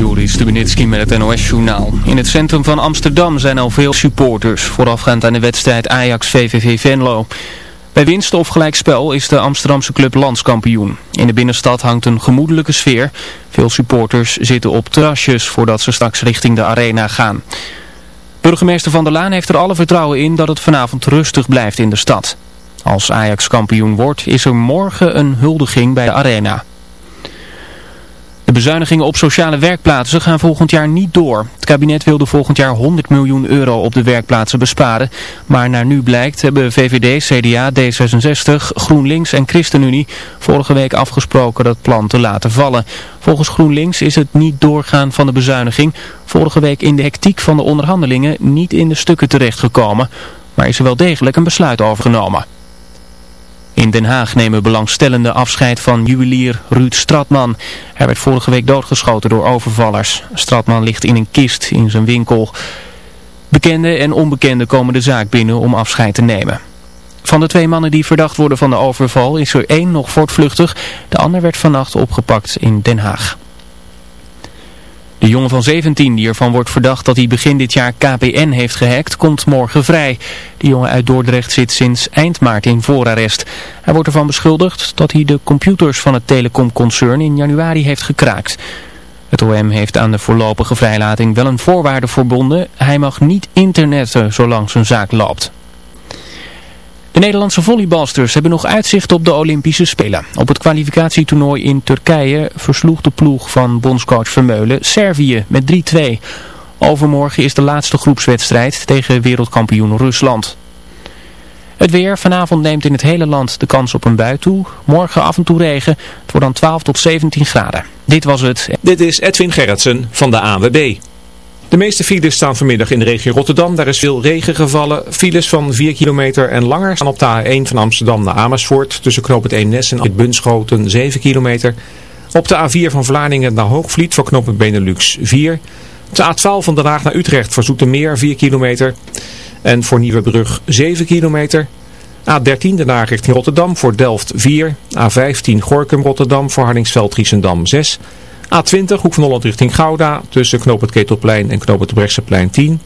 Joris Stubenitski met het NOS-journaal. In het centrum van Amsterdam zijn al veel supporters, voorafgaand aan de wedstrijd Ajax-VVV Venlo. Bij winst of gelijkspel is de Amsterdamse club landskampioen. In de binnenstad hangt een gemoedelijke sfeer. Veel supporters zitten op terrasjes voordat ze straks richting de arena gaan. Burgemeester Van der Laan heeft er alle vertrouwen in dat het vanavond rustig blijft in de stad. Als Ajax kampioen wordt is er morgen een huldiging bij de arena. De bezuinigingen op sociale werkplaatsen gaan volgend jaar niet door. Het kabinet wilde volgend jaar 100 miljoen euro op de werkplaatsen besparen. Maar naar nu blijkt hebben VVD, CDA, D66, GroenLinks en ChristenUnie vorige week afgesproken dat plan te laten vallen. Volgens GroenLinks is het niet doorgaan van de bezuiniging vorige week in de hectiek van de onderhandelingen niet in de stukken terechtgekomen. Maar is er wel degelijk een besluit overgenomen. In Den Haag nemen belangstellende afscheid van juwelier Ruud Stratman. Hij werd vorige week doodgeschoten door overvallers. Stratman ligt in een kist in zijn winkel. Bekenden en onbekenden komen de zaak binnen om afscheid te nemen. Van de twee mannen die verdacht worden van de overval is er één nog voortvluchtig. De ander werd vannacht opgepakt in Den Haag. De jongen van 17 die ervan wordt verdacht dat hij begin dit jaar KPN heeft gehackt, komt morgen vrij. De jongen uit Dordrecht zit sinds eind maart in voorarrest. Hij wordt ervan beschuldigd dat hij de computers van het telecomconcern in januari heeft gekraakt. Het OM heeft aan de voorlopige vrijlating wel een voorwaarde verbonden. Hij mag niet internetten zolang zijn zaak loopt. De Nederlandse volleybalsters hebben nog uitzicht op de Olympische Spelen. Op het kwalificatietoernooi in Turkije versloeg de ploeg van bondscoach Vermeulen Servië met 3-2. Overmorgen is de laatste groepswedstrijd tegen wereldkampioen Rusland. Het weer. Vanavond neemt in het hele land de kans op een bui toe. Morgen af en toe regen. Het wordt dan 12 tot 17 graden. Dit was het. Dit is Edwin Gerritsen van de AWB. De meeste files staan vanmiddag in de regio Rotterdam. Daar is veel regen gevallen. Files van 4 kilometer en langer staan op de A1 van Amsterdam naar Amersfoort. Tussen knoop het Eemnes en Bunschoten 7 kilometer. Op de A4 van Vlaardingen naar Hoogvliet voor knoop het Benelux 4. De A12 van Den Haag naar Utrecht voor Zoetermeer 4 kilometer. En voor Nieuwebrug 7 kilometer. A13 Den richting Rotterdam voor Delft 4. A15 Gorkum Rotterdam voor Hardingsveld Giesendam 6. A20 Hoek van Holland richting Gouda tussen Knoop Ketelplein en Knoop Brechtseplein 10.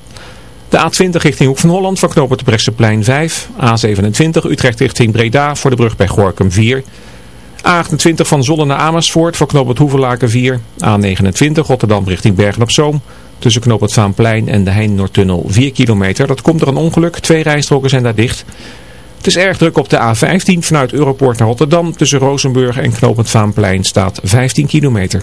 De A20 richting Hoek van Holland voor Knoop Brechtseplein 5. A27 Utrecht richting Breda voor de brug bij Gorkum 4. A28 van Zollen naar Amersfoort voor Knoop het Hoevelaken 4. A29 Rotterdam richting Bergen op Zoom. Tussen Knoop Vaanplein en de Heijn-Noordtunnel 4 kilometer. Dat komt er een ongeluk. Twee rijstroken zijn daar dicht. Het is erg druk op de A15 vanuit Europoort naar Rotterdam. Tussen Rozenburg en Knoop het Vaanplein staat 15 kilometer.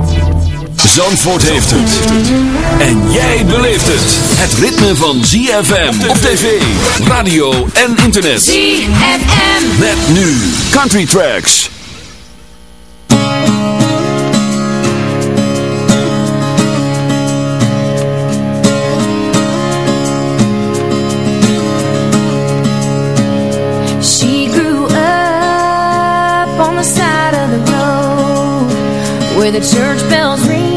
Zandvoort heeft het. En jij beleeft het. Het ritme van ZFM op tv, radio en internet. ZFM. Met nu Country Tracks. She grew up on the side of the road where the church bells ring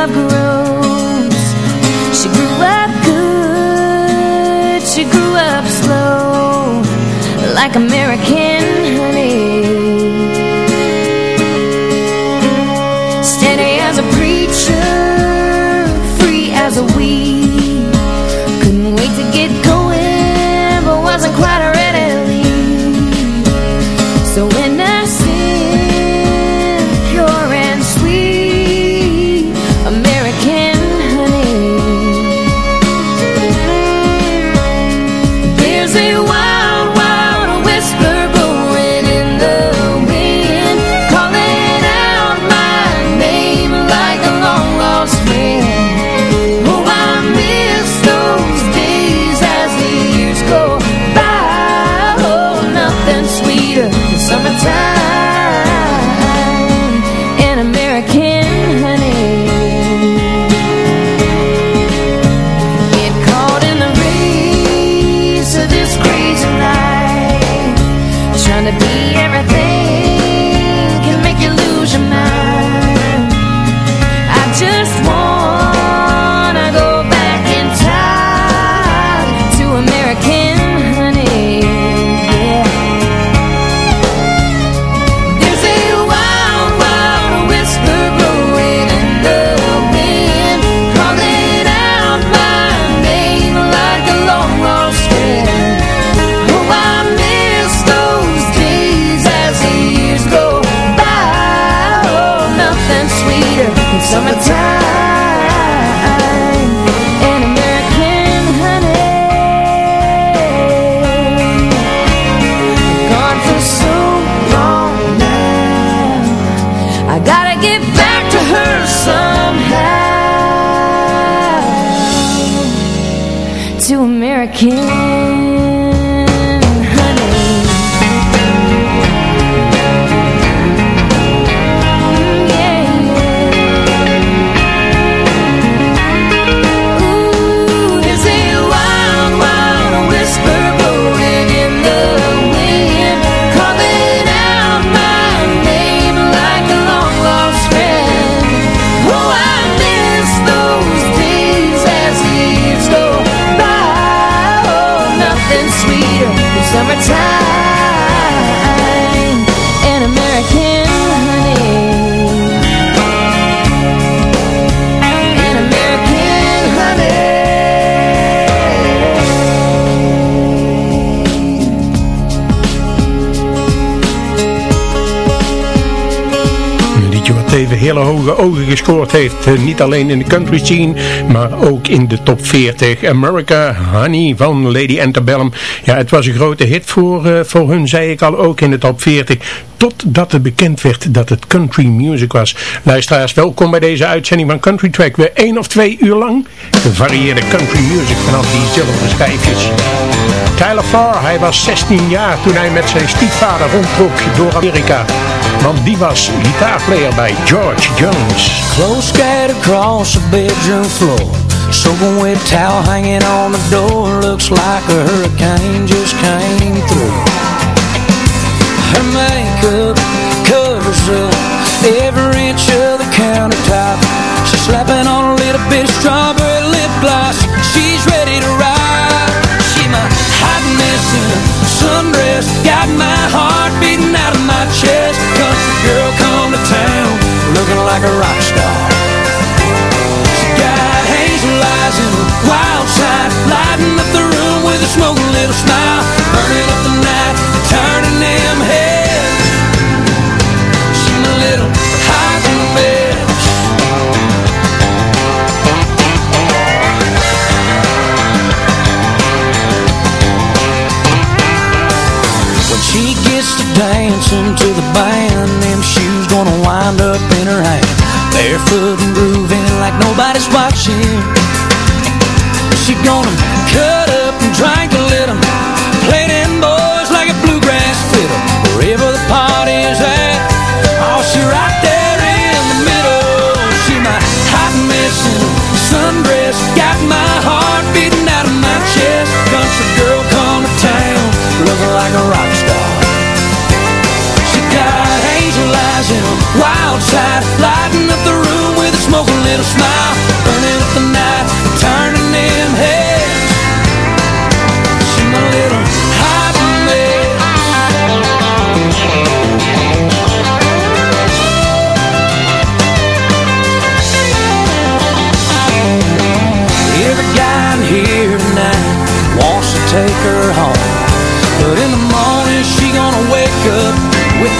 love grows. She grew up good, she grew up slow, like American hele hoge ogen gescoord heeft. Eh, Niet alleen in de country scene, maar ook in de top 40. America Honey van Lady Antebellum. Ja, het was een grote hit voor, eh, voor hun, zei ik al, ook in de top 40. Totdat het bekend werd dat het country music was. Luisteraars, welkom bij deze uitzending van Country Track. Weer één of twee uur lang gevarieerde country music vanaf die zilveren schijfjes. Tyler Farr, hij was 16 jaar toen hij met zijn stiefvader rondtrok door Amerika. Want die was gitaarplayer bij George Jones. Clothes scattered across the bedroom floor. Soaking wet towel hanging on the door. Looks like a hurricane just came through. Her makeup covers up every inch of the countertop. She's slapping on a little bit of strawberry lip gloss. She's ready to ride. She my hot mess in sundress. Got my heart like a rock star. She got hazel eyes and a wild side Lighting up the room with a smoking little smile Burning up the night, turning them heads. She my little hot mess When she gets to dancing to the band Them shoes gonna wind up in her hand Barefoot and grooving like nobody's watching. She gonna cut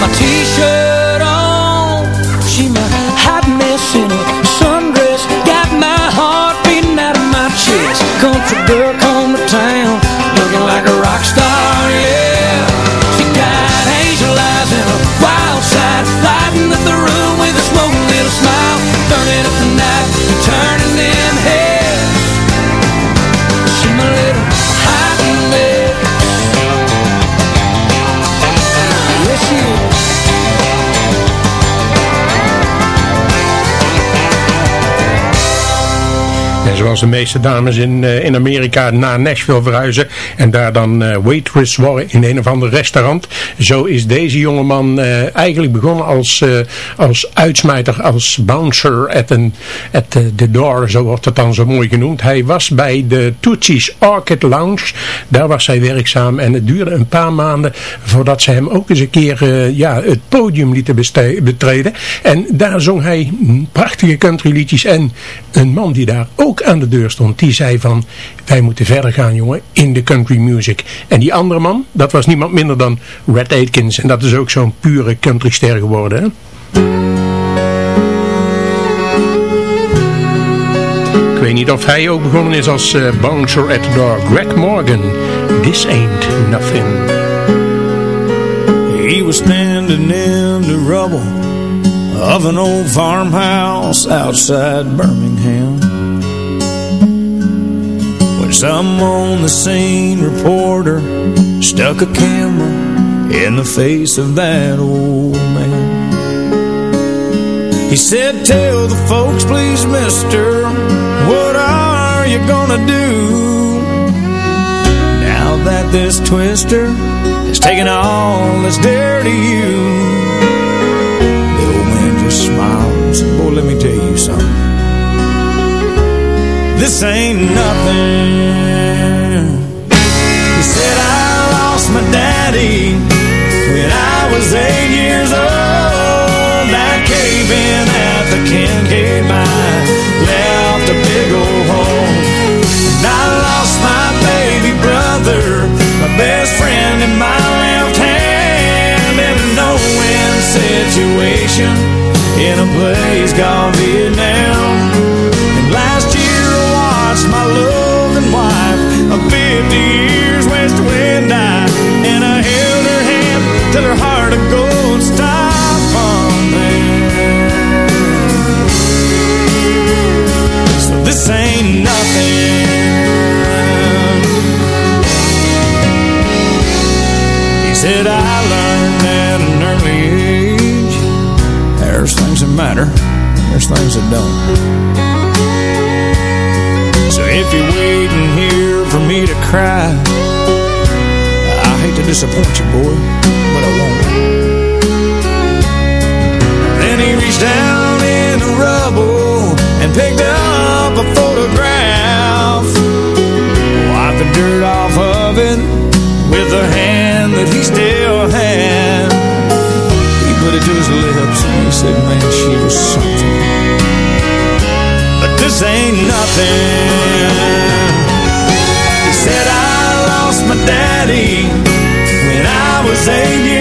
my t-shirt. De meeste dames in, uh, in Amerika naar Nashville verhuizen en daar dan uh, waitress worden in een of ander restaurant. Zo is deze jongeman uh, eigenlijk begonnen als, als uitsmijter, als bouncer at, een, at the door, zo wordt het dan zo mooi genoemd. Hij was bij de Tootsie's Orchid Lounge, daar was hij werkzaam en het duurde een paar maanden voordat ze hem ook eens een keer ja, het podium lieten betreden. En daar zong hij prachtige countryliedjes en een man die daar ook aan de deur stond, die zei van, wij moeten verder gaan jongen, in de country music. En die andere man, dat was niemand minder dan Red Atkins. En dat is ook zo'n pure countryster geworden, hè? Ik weet niet of hij ook begonnen is als uh, bouncer at the door. Greg Morgan, This Ain't Nothing. He was standing in the rubble of an old farmhouse outside Birmingham. Some on the scene reporter stuck a camera in the face of that old man. He said, tell the folks, please, mister, what are you gonna do? Now that this twister has taken all that's dear to you smile said, boy, let me tell you something. This ain't nothing. He said, I lost my daddy when I was eight years old. That cave in at the Kincaid mine left a big old hole. And I lost my baby brother, my best friend in my left hand in a no-win situation in a place called Vietnam. I watched my loving wife of 50 years west wind die. And I held her hand till her heart of gold stopped pumping. So this ain't nothing. He said I learned at an early age. there's things that matter, there's things that don't. If you're waiting here for me to cry, I hate to disappoint you, boy, but I won't. Then he reached down in the rubble and picked up a photograph. Wiped the dirt off of it with the hand that he still had He put it to his lips and he said, man, she was something. This ain't nothing. He said, I lost my daddy when I was eight years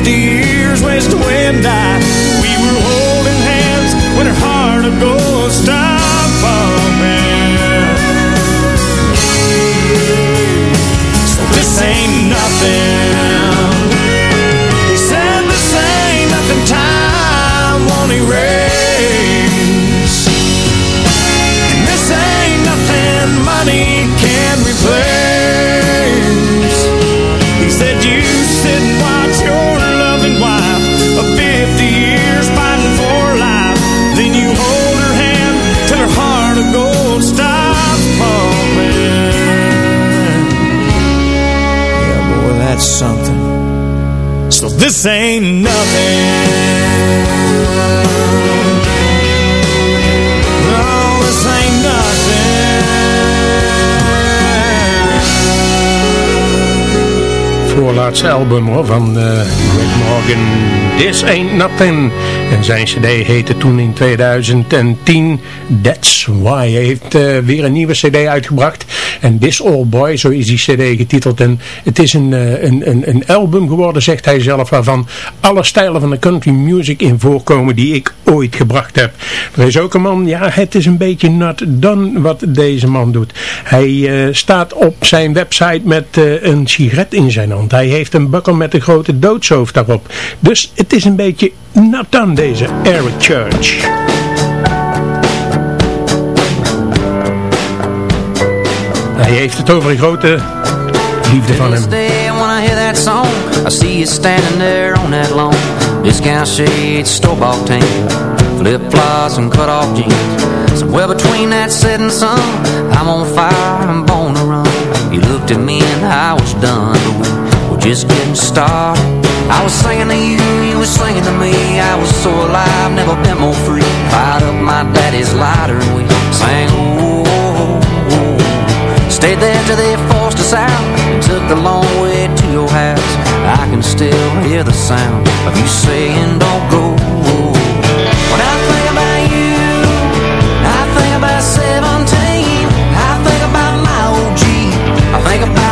50 years west wind die. We were holding hands when her heart of gold stopped pumping. So this ain't nothing. He said this ain't nothing time won't erase. This ain't nothing. voorlaatste album van uh, Greg Morgan, This Ain't Nothing. En zijn cd heette toen in 2010 That's Why. Hij heeft uh, weer een nieuwe cd uitgebracht. En This Old Boy, zo is die cd getiteld. En het is een, uh, een, een, een album geworden, zegt hij zelf, waarvan alle stijlen van de country music in voorkomen die ik ooit gebracht heb. Er is ook een man, ja het is een beetje not done wat deze man doet. Hij staat op zijn website met een sigaret in zijn hand. Hij heeft een buckle met een grote doodshoofd daarop. Dus het is een beetje nat dan deze Eric Church. Hij heeft het over een grote liefde van hem. I see you standing there on that lawn. Discount shades, store-bought tan Flip-flops and cut-off jeans. Somewhere between that setting sun I'm on fire, I'm born to run. You looked at me and I was done we were just getting started. I was singing to you, you were singing to me. I was so alive, never been more free. Fired up my daddy's lighter and we sang. Stayed there till they forced us out. And took the long way to your house. I can still hear the sound Of you saying don't go. When I think about you I think about 17 I think about my I think about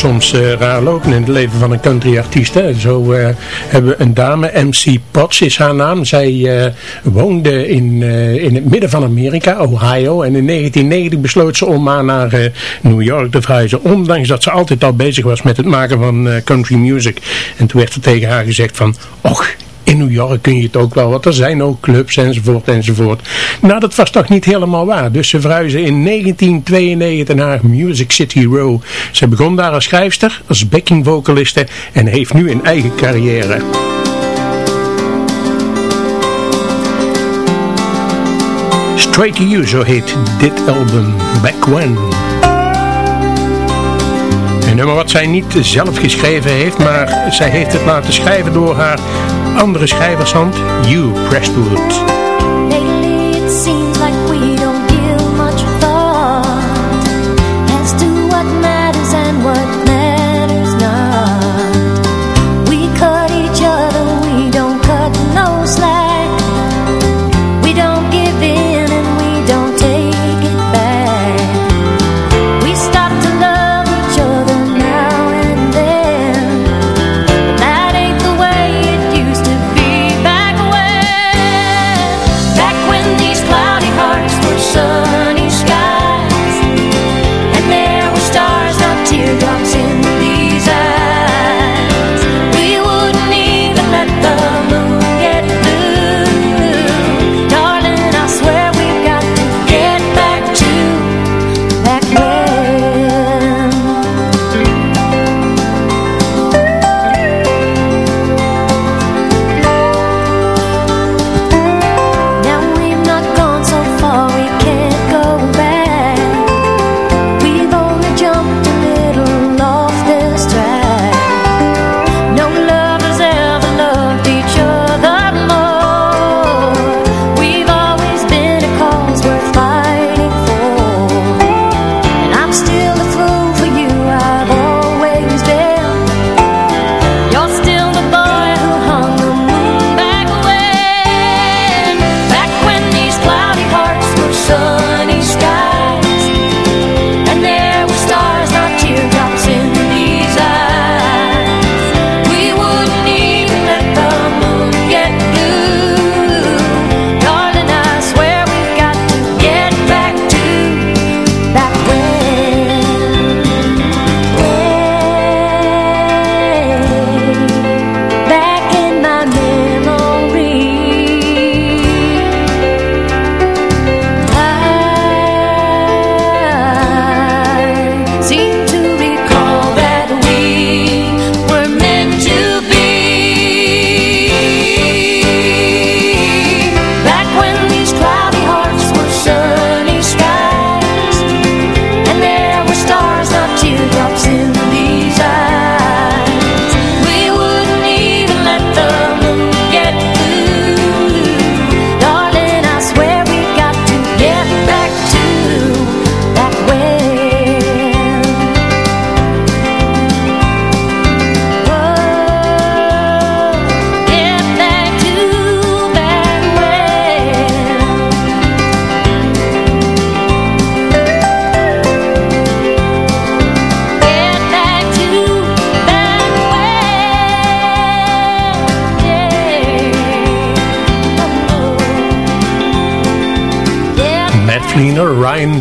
soms eh, raar lopen in het leven van een countryartiest. Zo eh, hebben we een dame, MC Potts is haar naam. Zij eh, woonde in, in het midden van Amerika, Ohio. En in 1990 besloot ze om maar naar New York te verhuizen. Ondanks dat ze altijd al bezig was met het maken van country music. En toen werd er tegen haar gezegd van... Och, in New York kun je het ook wel, want er zijn ook clubs enzovoort enzovoort. Nou, dat was toch niet helemaal waar. Dus ze verhuisden in 1992 naar Music City Row. Ze begon daar als schrijfster, als backing vocaliste en heeft nu een eigen carrière. Straight to You, zo heet dit album, Back When. Een nummer wat zij niet zelf geschreven heeft, maar zij heeft het laten schrijven door haar andere schrijvershand, Hugh Prestwood.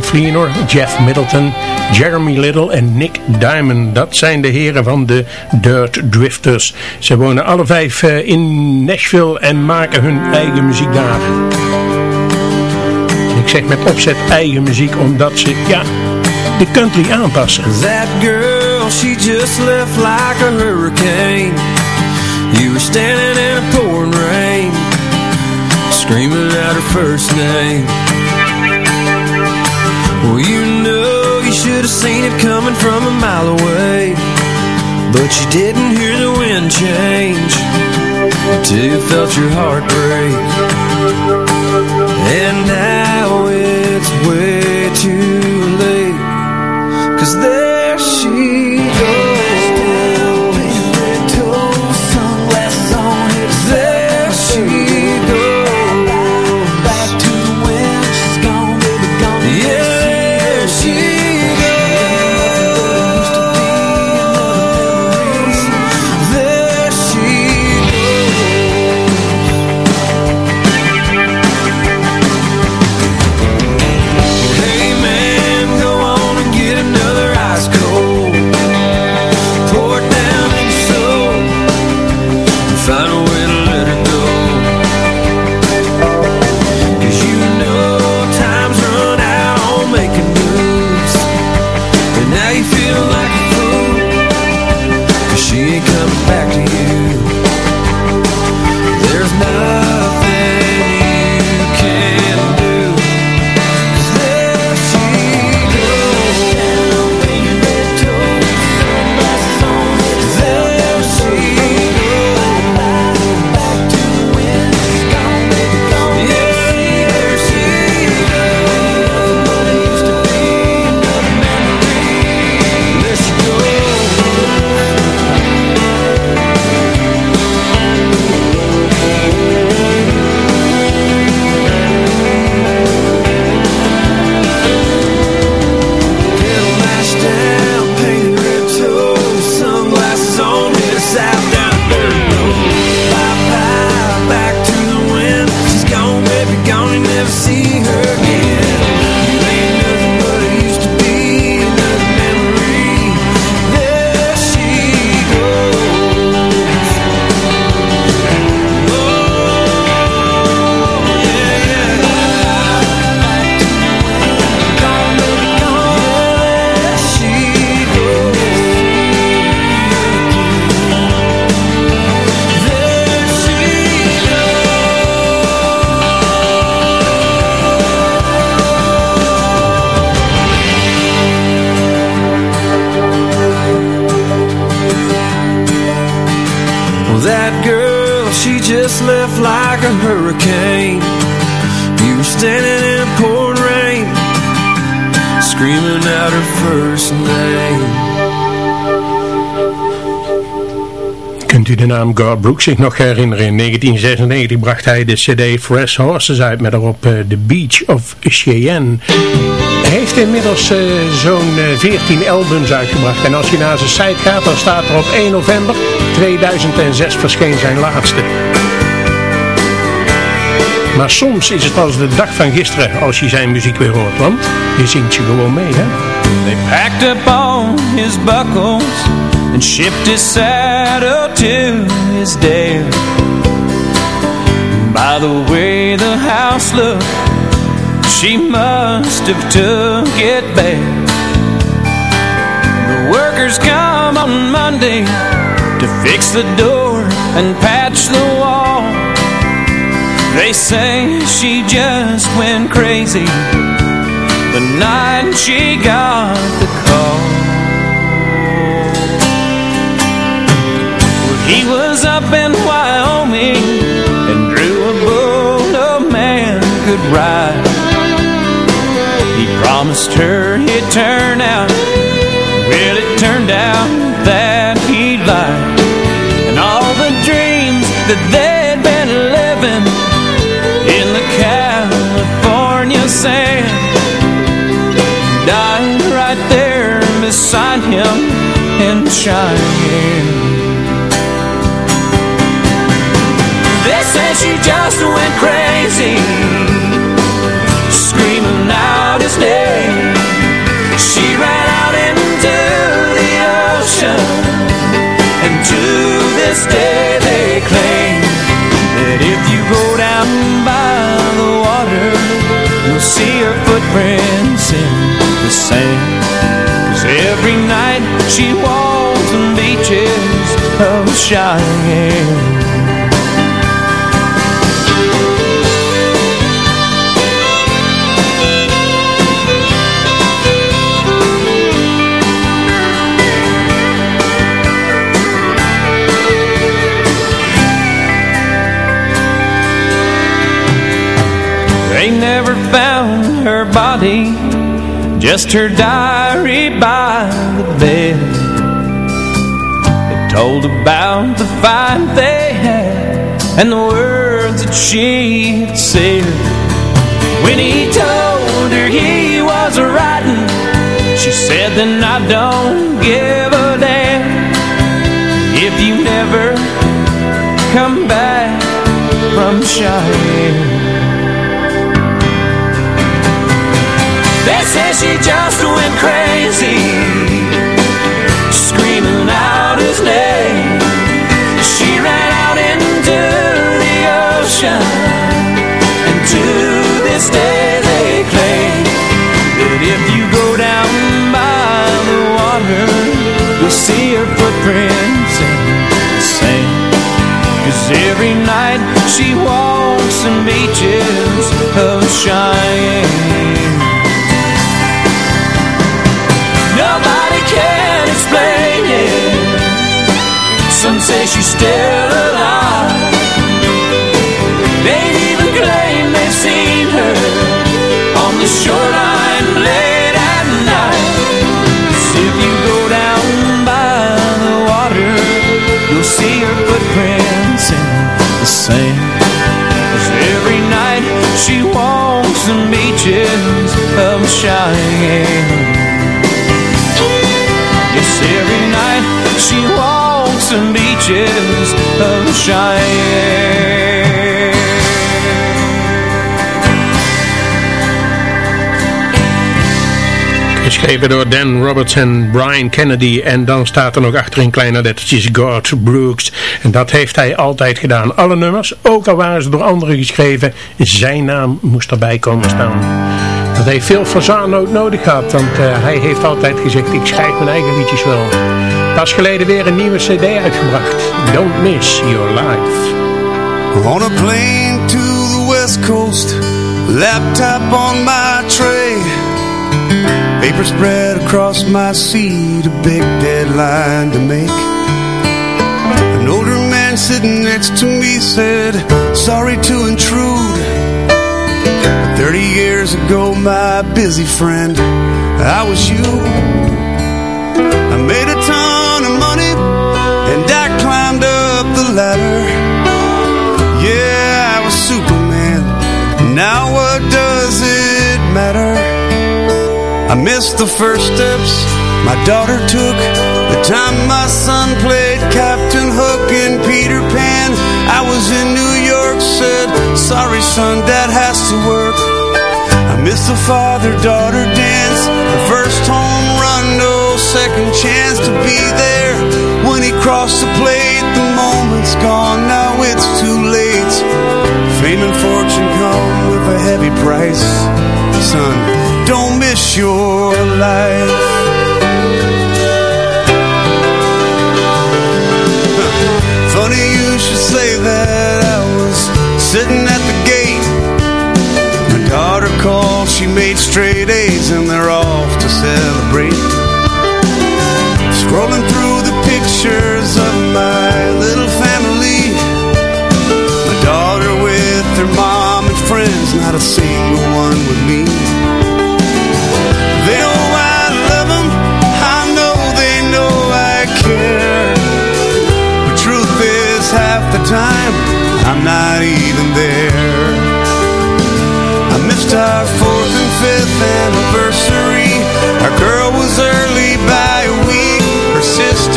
Fleenor, Jeff Middleton, Jeremy Little en Nick Diamond. Dat zijn de heren van de Dirt Drifters. Ze wonen alle vijf eh, in Nashville en maken hun eigen muziek daar. Ik zeg met opzet eigen muziek omdat ze, ja, de country aanpassen. That girl, she just left like a hurricane. You were standing in a pouring rain, screaming out her first name. Well, you know you should have seen it coming from a mile away. But you didn't hear the wind change until you felt your heart break. And now it's way too u de naam Gar Brooks zich nog herinneren? In 1996 bracht hij de cd Fresh Horses uit met erop eh, The Beach of Cheyenne. Hij heeft inmiddels eh, zo'n eh, 14 albums uitgebracht. En als je naar zijn site gaat, dan staat er op 1 november 2006 verscheen zijn laatste. Maar soms is het als de dag van gisteren als je zijn muziek weer hoort. Want je zingt je gewoon mee, hè? They packed up all his buckles and shipped his saddle to his dad. By the way the house looked, she must have took it back. The workers come on Monday to fix the door and patch the wall. They say she just went crazy the night she got the call. He was up in Wyoming and drew a bull no man could ride. He promised her he'd turn out. Well, it turned out that he lied. And all the dreams that they'd been living in the California sand died right there beside him in Cheyenne. went crazy, screaming out his name. She ran out into the ocean, and to this day they claim that if you go down by the water, you'll see her footprints in the sand. Cause every night she walks the beaches of Cheyenne. Just her diary by the bed. It told about the fight they had And the words that she had said. When he told her he was riding She said then I don't give a damn If you never come back from Cheyenne she just went crazy. Screaming out his name. She ran out into the ocean. And to this day they claim That if you go down by the water You'll see her footprints in the sand. Cause every night she walks the beaches of Cheyenne Some say she's still alive. They even claim they've seen her On the shoreline late at night. Cause if you go down by the water You'll see her footprints in the sand. Cause every night she walks the beaches of Cheyenne. Yes, every night she beaches of Cheyenne. Geschreven door Dan Roberts en Brian Kennedy. En dan staat er nog achterin kleine lettertjes God Brooks. En dat heeft hij altijd gedaan. Alle nummers, ook al waren ze door anderen geschreven, zijn naam moest erbij komen staan. Dat heeft veel verzaannood nodig gehad. Want uh, hij heeft altijd gezegd, ik schrijf mijn eigen liedjes wel. Pas geleden weer een nieuwe cd uitgebracht. Don't Miss Your Life. On a plane to the west coast Laptop on my tray Paper spread across my seat A big deadline to make An older man sitting next to me said Sorry to intrude 30 years ago my busy friend I was you I made a ton yeah, I was Superman. Now what does it matter? I missed the first steps my daughter took. The time my son played Captain Hook in Peter Pan. I was in New York, said Sorry son, dad has to work. I missed the father-daughter dance. The first home second chance to be there. When he crossed the plate, the moment's gone. Now it's too late. Fame and fortune come with a heavy price Son, don't miss your life. Funny you should say that. I was sitting at the gate. My daughter called, she made straight A's And they're off Scrolling through the pictures of my little family. My daughter with her mom and friends Not a single one with me. They know I love them I know they know I care. But truth is half the time I'm not even there. I missed our fourth and fifth anniversary Our girl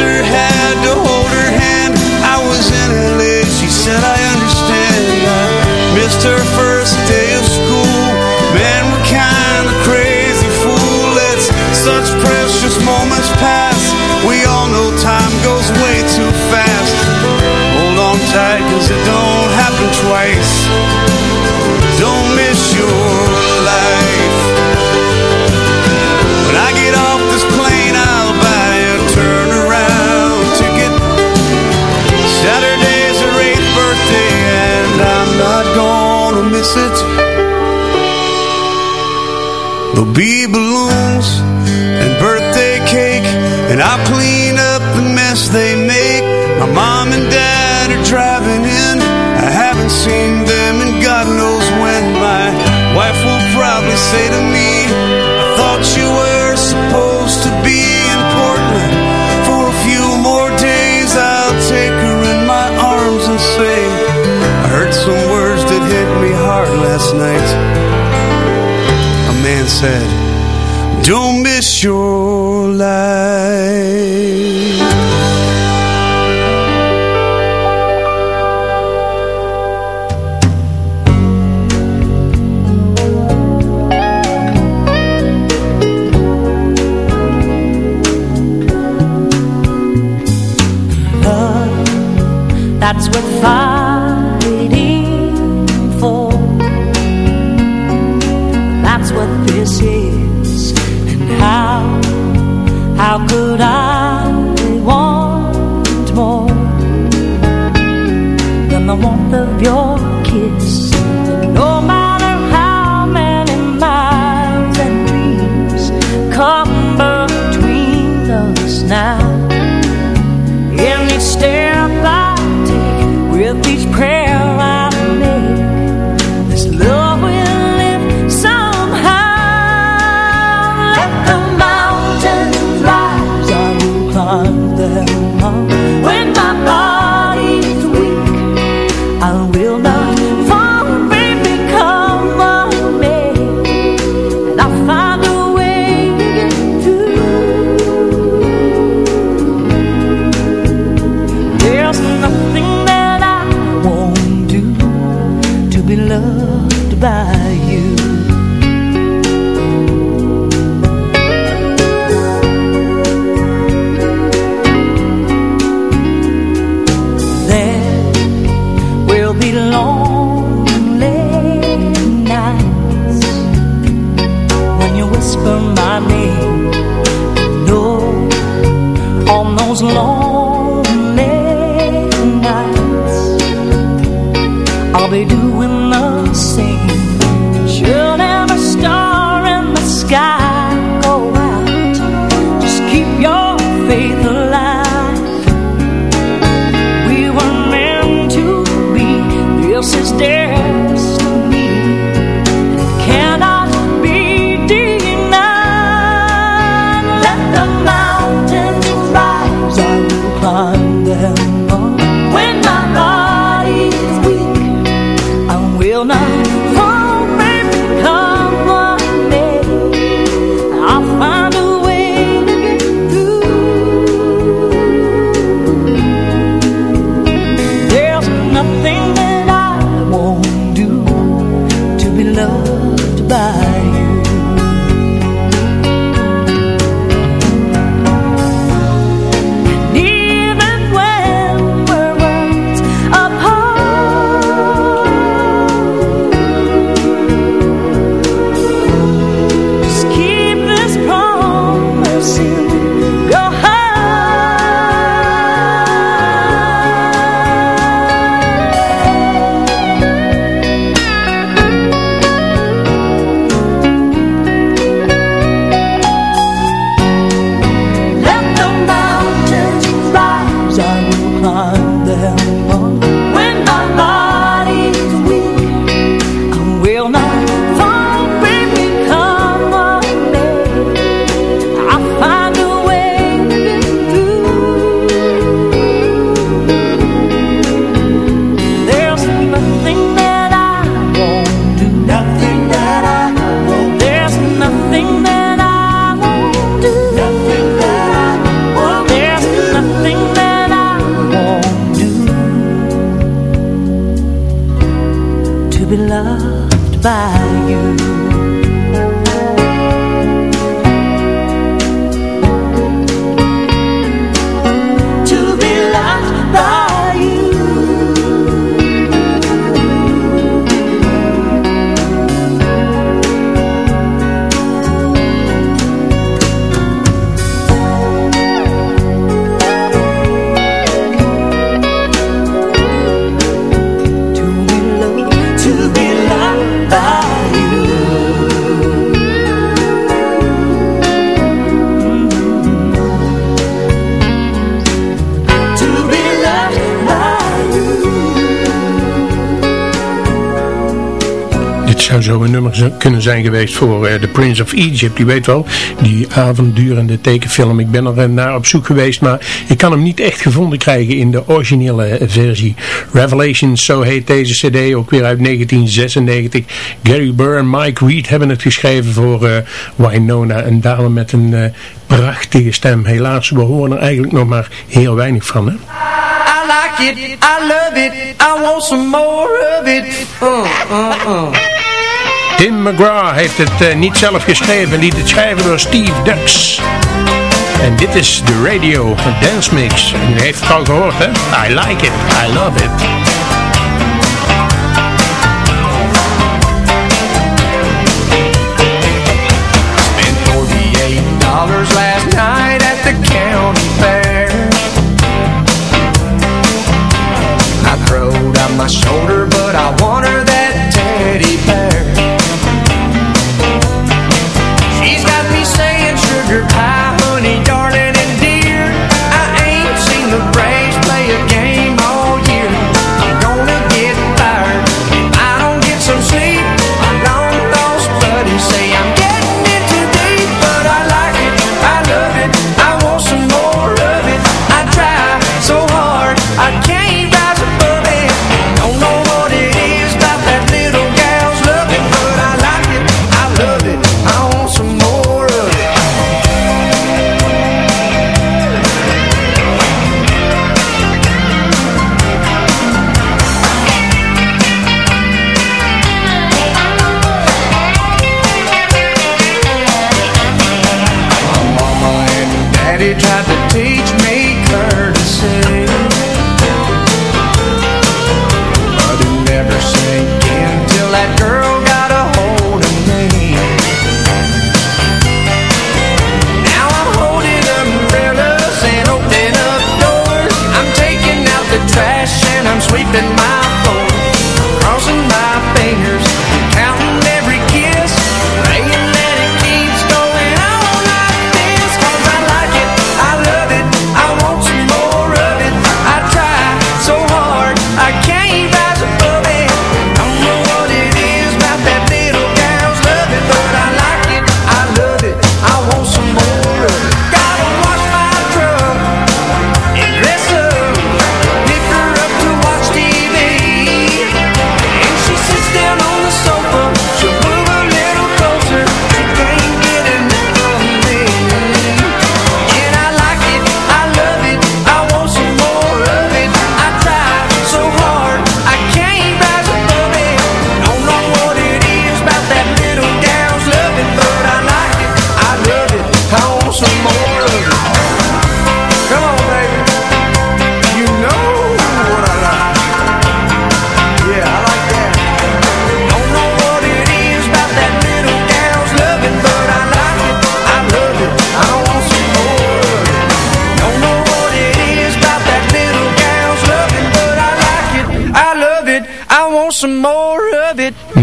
sister had to hold her hand. I was in LA, she said I understand. I missed her first day of school. Man, we're kinda crazy fool Let's such precious moments pass. We all know time goes way too fast. Hold on tight cause it don't happen twice kunnen zijn geweest voor uh, The Prince of Egypt. Je weet wel, die avonddurende tekenfilm. Ik ben er naar op zoek geweest, maar ik kan hem niet echt gevonden krijgen in de originele versie. Revelations, zo heet deze cd, ook weer uit 1996. Gary Burr en Mike Reed hebben het geschreven voor uh, Winona. Een dame met een prachtige stem. Helaas, we horen er eigenlijk nog maar heel weinig van. Hè? I like it, I love it, I want some more of it. Uh, uh, uh. Tim McGraw heeft het uh, niet zelf geschreven, liet het schrijven door Steve Dux. En dit is de radio, dance mix. U heeft het al gehoord, hè? I like it, I love it.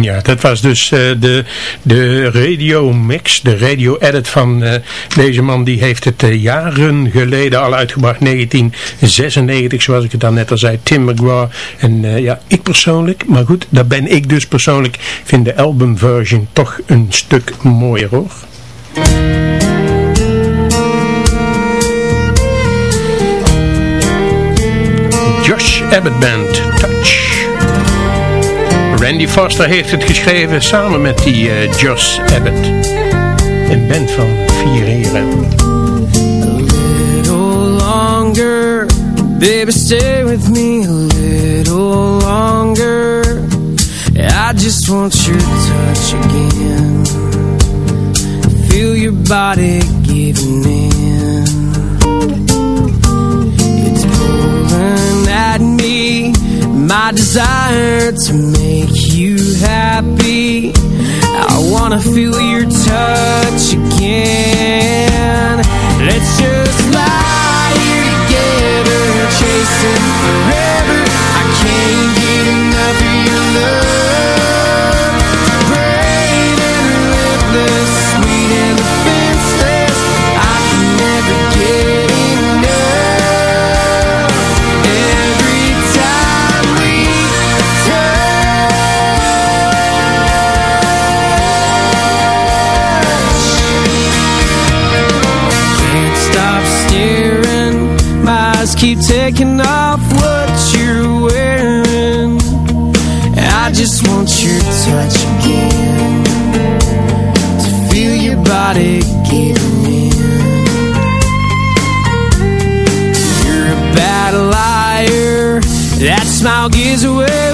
Ja, dat was dus eh, de, de radio mix, de radio edit van eh, deze man. Die heeft het eh, jaren geleden al uitgebracht, 1996 zoals ik het dan net al zei, Tim McGraw. En ja, ik persoonlijk, maar goed, daar ben ik dus persoonlijk, vind de albumversion toch een stuk mooier hoor. Josh Abbott Band. Randy Foster heeft het geschreven samen met die eh, Josh Abbott. Een band van vier heren. little longer Baby, stay with me a little longer I just want your touch again Feel your body giving in It's pulling at me My desire to make you happy. I wanna feel your touch again. Let's just lie here together Chasing forever. I can't get enough of your love gives away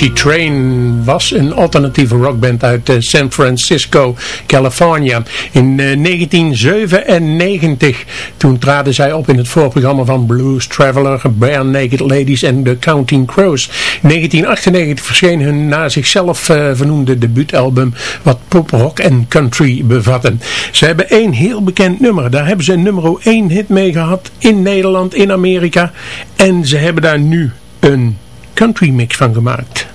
Formatie Train was een alternatieve rockband uit eh, San Francisco, California. In eh, 1997, toen traden zij op in het voorprogramma van Blues Traveler, Bare Naked Ladies en The Counting Crows. In 1998 verscheen hun naar zichzelf eh, vernoemde debuutalbum, wat poprock en country bevatte. Ze hebben één heel bekend nummer, daar hebben ze nummer 1 hit mee gehad in Nederland, in Amerika. En ze hebben daar nu een country mix van gemaakt.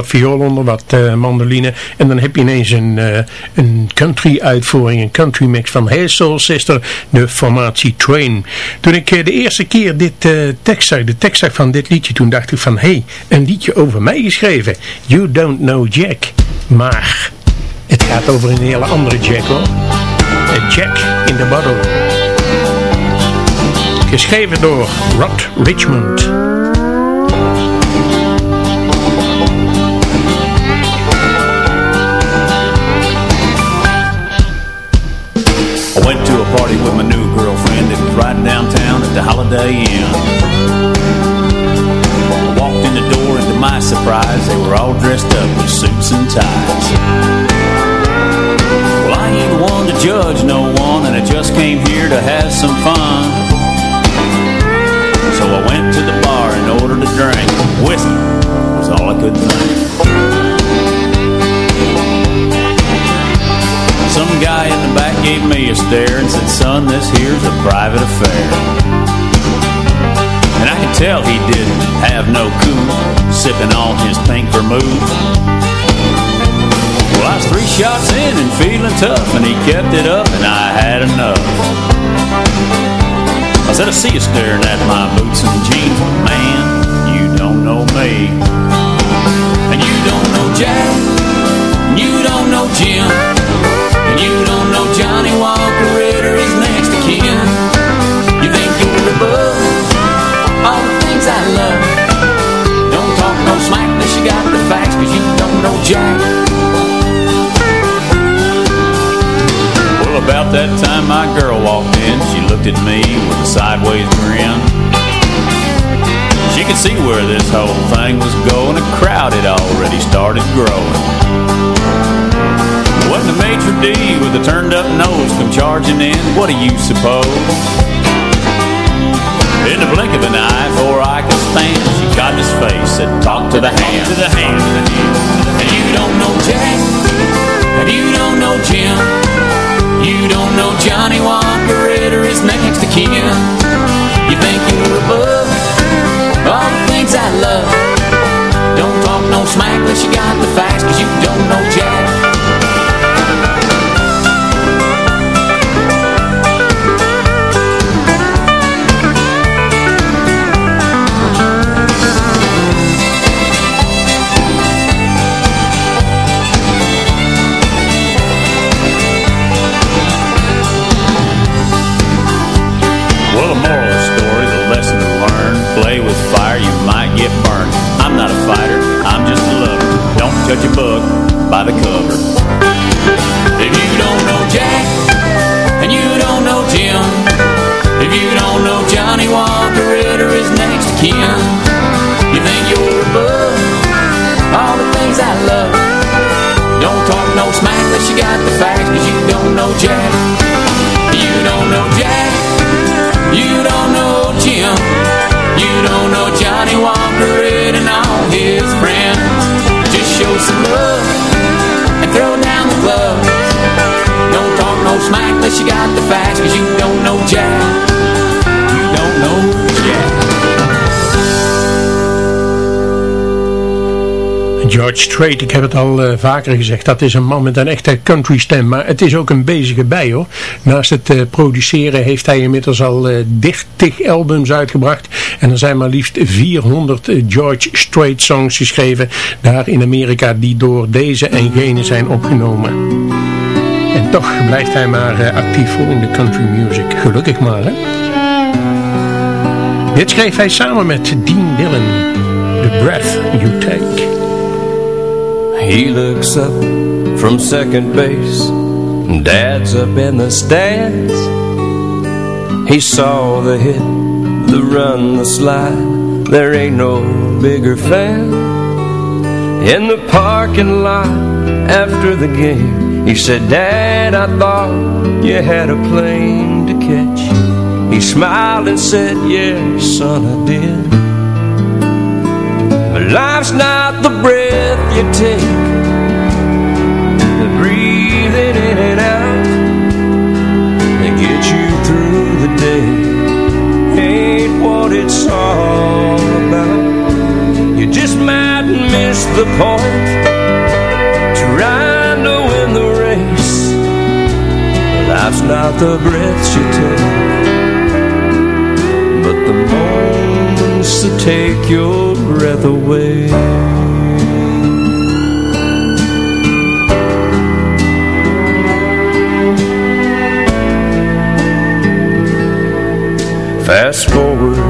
Wat viool onder, wat uh, mandoline. En dan heb je ineens een, uh, een country uitvoering, een country mix van Hey Soul Sister, de formatie Train. Toen ik uh, de eerste keer dit tekst zag, de tekst zag van dit liedje, toen dacht ik van, hey, een liedje over mij geschreven. You Don't Know Jack. Maar het gaat over een hele andere Jack hoor. Jack in the Bottle. Geschreven door Rod Richmond. Party with my new girlfriend. It was right downtown at the Holiday Inn. I walked in the door and to my surprise, they were all dressed up with suits and ties. Well, I ain't one to judge no one, and I just came here to have some fun. So I went to the bar and ordered a drink. Whiskey was all I could think. Some guy in the back gave me a stare and said, son, this here's a private affair. And I could tell he didn't have no coup, sipping on his pink vermouth. Well, I was three shots in and feeling tough, and he kept it up, and I had enough. I said, I see you staring at my boots and jeans, man, you don't know me. And you don't know Jack, and you don't know Jim. You don't know Johnny Walker Ritter is next to kin. You think you're above all the things I love. Don't talk no smack unless you got the facts Cause you don't know Jack. Well, about that time my girl walked in She looked at me with a sideways grin. She could see where this whole thing was going A crowd had already started growing the maitre d' with a turned up nose come charging in, what do you suppose? George Strait, ik heb het al uh, vaker gezegd, dat is een man met een echte country stem, maar het is ook een bezige bij hoor. Naast het uh, produceren heeft hij inmiddels al uh, 30 albums uitgebracht en er zijn maar liefst 400 George Strait songs geschreven daar in Amerika die door deze en gene zijn opgenomen. En toch blijft hij maar actief voor in de country music, gelukkig maar hè. Dit schreef hij samen met Dean Dillon, The Breath You Take. He looks up from second base. And dad's up in the stands. He saw the hit, the run, the slide. There ain't no bigger fan. In the parking lot after the game, he said, Dad, I thought you had a plane to catch. He smiled and said, Yeah, son, I did. Life's not the breath you take The breathing in and out That get you through the day Ain't what it's all about You just might miss the point? Trying to win the race. Life's not the breaths you take, but the moments that take your breath away. Fast forward